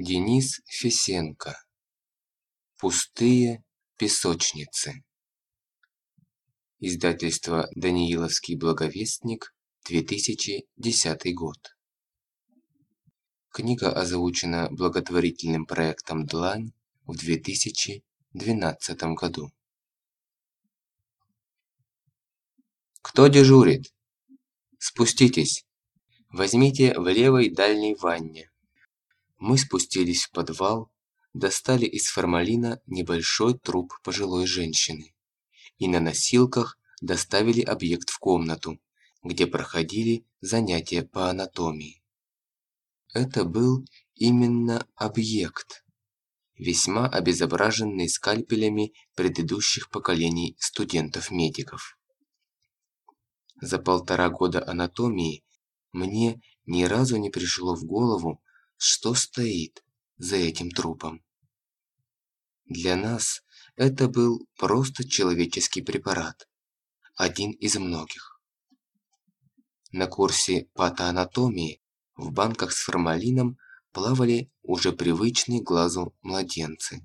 Денис Фесенко. Пустые песочницы. Издательство «Данииловский благовестник», 2010 год. Книга озвучена благотворительным проектом «Длань» в 2012 году. «Кто дежурит? Спуститесь. Возьмите в левой дальней ванне». Мы спустились в подвал, достали из формалина небольшой труп пожилой женщины и на носилках доставили объект в комнату, где проходили занятия по анатомии. Это был именно объект, весьма обезображенный скальпелями предыдущих поколений студентов-медиков. За полтора года анатомии мне ни разу не пришло в голову, что стоит за этим трупом. Для нас это был просто человеческий препарат, один из многих. На курсе патоанатомии в банках с формалином плавали уже привычные глазу младенцы.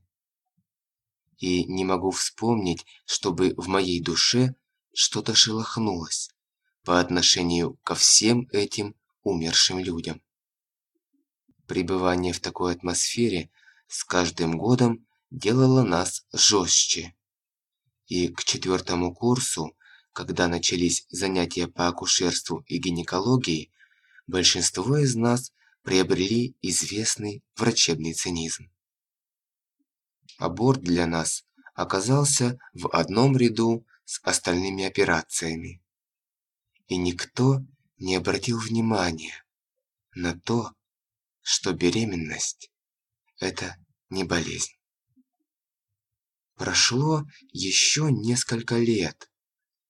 И не могу вспомнить, чтобы в моей душе что-то шелохнулось по отношению ко всем этим умершим людям. Пребывание в такой атмосфере с каждым годом делало нас жестче. И к четвертому курсу, когда начались занятия по акушерству и гинекологии, большинство из нас приобрели известный врачебный цинизм. Аборт для нас оказался в одном ряду с остальными операциями. И никто не обратил внимания на то, что беременность – это не болезнь. Прошло еще несколько лет,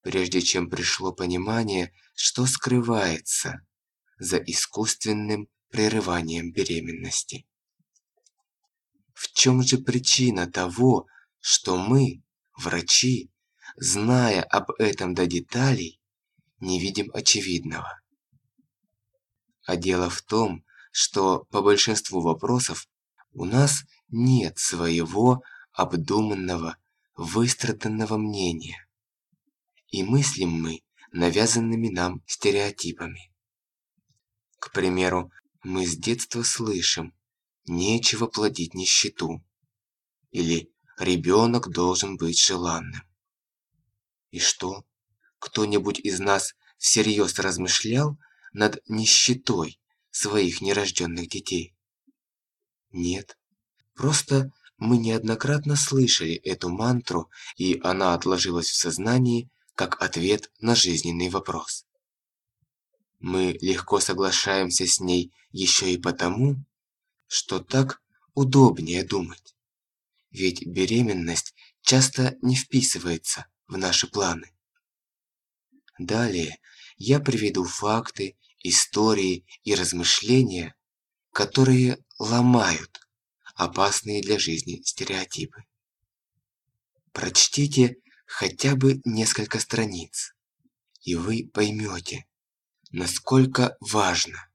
прежде чем пришло понимание, что скрывается за искусственным прерыванием беременности. В чем же причина того, что мы, врачи, зная об этом до деталей, не видим очевидного? А дело в том, что по большинству вопросов у нас нет своего обдуманного, выстраданного мнения. И мыслим мы навязанными нам стереотипами. К примеру, мы с детства слышим «нечего плодить нищету» или «ребенок должен быть желанным». И что, кто-нибудь из нас всерьез размышлял над нищетой своих нерожденных детей? Нет. Просто мы неоднократно слышали эту мантру, и она отложилась в сознании как ответ на жизненный вопрос. Мы легко соглашаемся с ней еще и потому, что так удобнее думать. Ведь беременность часто не вписывается в наши планы. Далее я приведу факты истории и размышления, которые ломают опасные для жизни стереотипы. Прочтите хотя бы несколько страниц, и вы поймете, насколько важно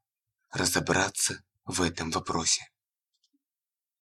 разобраться в этом вопросе.